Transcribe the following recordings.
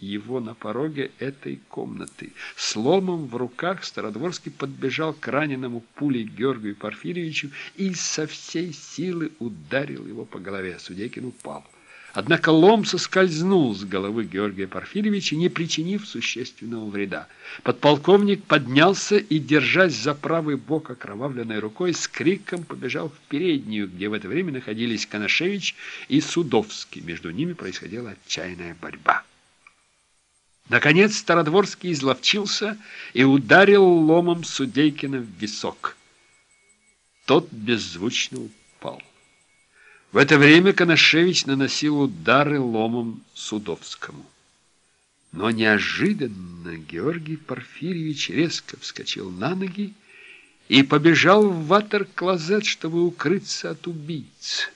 его на пороге этой комнаты. С ломом в руках Стародворский подбежал к раненому пулей Георгию Порфирьевичу и со всей силы ударил его по голове. Судейкин упал. Однако лом соскользнул с головы Георгия Порфирьевича, не причинив существенного вреда. Подполковник поднялся и, держась за правый бок окровавленной рукой, с криком побежал в переднюю, где в это время находились Коношевич и Судовский. Между ними происходила отчаянная борьба. Наконец Стародворский изловчился и ударил ломом Судейкина в висок. Тот беззвучно упал. В это время Коношевич наносил удары ломом Судовскому. Но неожиданно Георгий Порфирьевич резко вскочил на ноги и побежал в ватер-клозет, чтобы укрыться от убийц.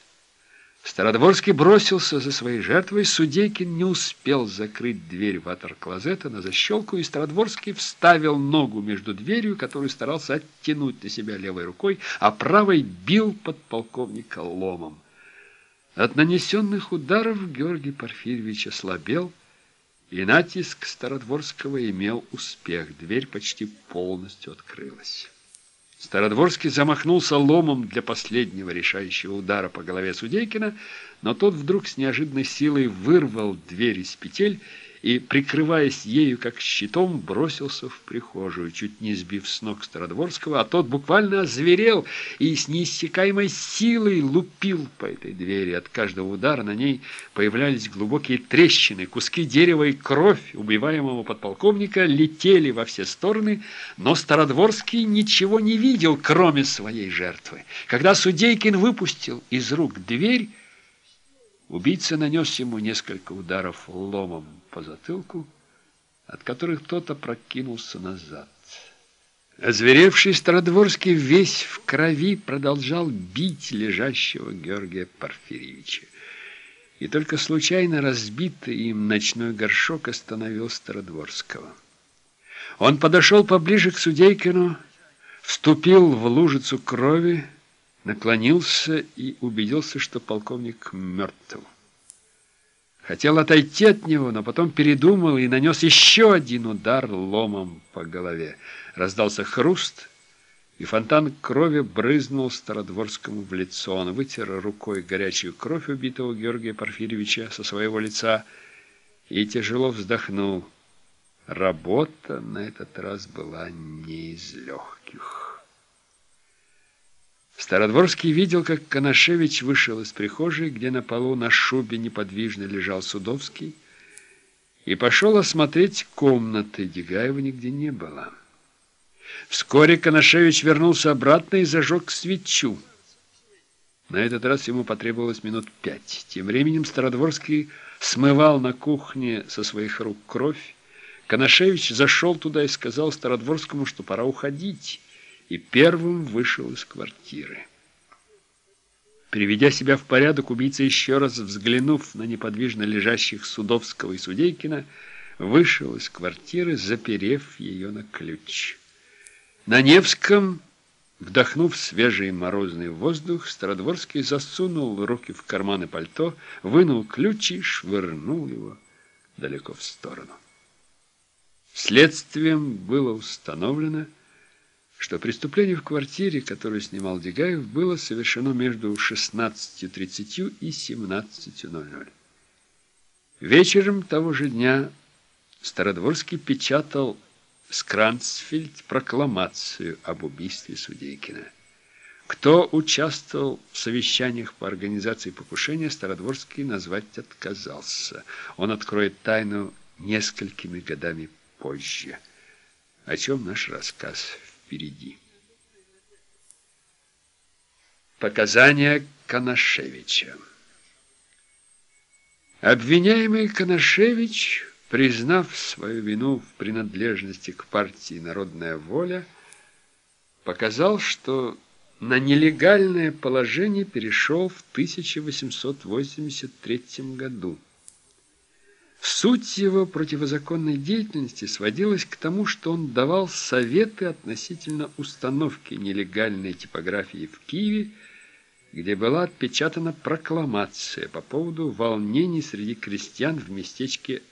Стародворский бросился за своей жертвой, Судейкин не успел закрыть дверь ватер-клозета на защелку, и Стародворский вставил ногу между дверью, которую старался оттянуть на себя левой рукой, а правой бил подполковника ломом. От нанесенных ударов Георгий Порфирьевич ослабел, и натиск Стародворского имел успех. Дверь почти полностью открылась. Стародворский замахнулся ломом для последнего решающего удара по голове Судейкина, но тот вдруг с неожиданной силой вырвал дверь из петель и, прикрываясь ею как щитом, бросился в прихожую, чуть не сбив с ног Стародворского, а тот буквально озверел и с неиссякаемой силой лупил по этой двери. От каждого удара на ней появлялись глубокие трещины, куски дерева и кровь убиваемого подполковника летели во все стороны, но Стародворский ничего не видел, кроме своей жертвы. Когда Судейкин выпустил из рук дверь, Убийца нанес ему несколько ударов ломом по затылку, от которых тот опрокинулся назад. Озверевший Стародворский весь в крови продолжал бить лежащего Георгия Порфирьевича. И только случайно разбитый им ночной горшок остановил Стародворского. Он подошел поближе к Судейкину, вступил в лужицу крови, наклонился и убедился, что полковник мертв. Хотел отойти от него, но потом передумал и нанес еще один удар ломом по голове. Раздался хруст, и фонтан крови брызнул Стародворскому в лицо. Он вытер рукой горячую кровь убитого Георгия Порфирьевича со своего лица и тяжело вздохнул. Работа на этот раз была не из легких. Стародворский видел, как Коношевич вышел из прихожей, где на полу на шубе неподвижно лежал Судовский, и пошел осмотреть комнаты. Дегаева нигде не было. Вскоре Коношевич вернулся обратно и зажег свечу. На этот раз ему потребовалось минут пять. Тем временем Стародворский смывал на кухне со своих рук кровь. Коношевич зашел туда и сказал Стародворскому, что пора уходить и первым вышел из квартиры. Приведя себя в порядок, убийца еще раз взглянув на неподвижно лежащих Судовского и Судейкина, вышел из квартиры, заперев ее на ключ. На Невском, вдохнув свежий морозный воздух, Стародворский засунул руки в карманы пальто, вынул ключ и швырнул его далеко в сторону. Следствием было установлено, что преступление в квартире, которую снимал Дегаев, было совершено между 16.30 и 17.00. Вечером того же дня Стародворский печатал Скранцфельд прокламацию об убийстве Судейкина. Кто участвовал в совещаниях по организации покушения, Стародворский назвать отказался. Он откроет тайну несколькими годами позже. О чем наш рассказ впереди. Показания Коношевича Обвиняемый Коношевич, признав свою вину в принадлежности к партии «Народная воля», показал, что на нелегальное положение перешел в 1883 году. Суть его противозаконной деятельности сводилась к тому, что он давал советы относительно установки нелегальной типографии в Киеве, где была отпечатана прокламация по поводу волнений среди крестьян в местечке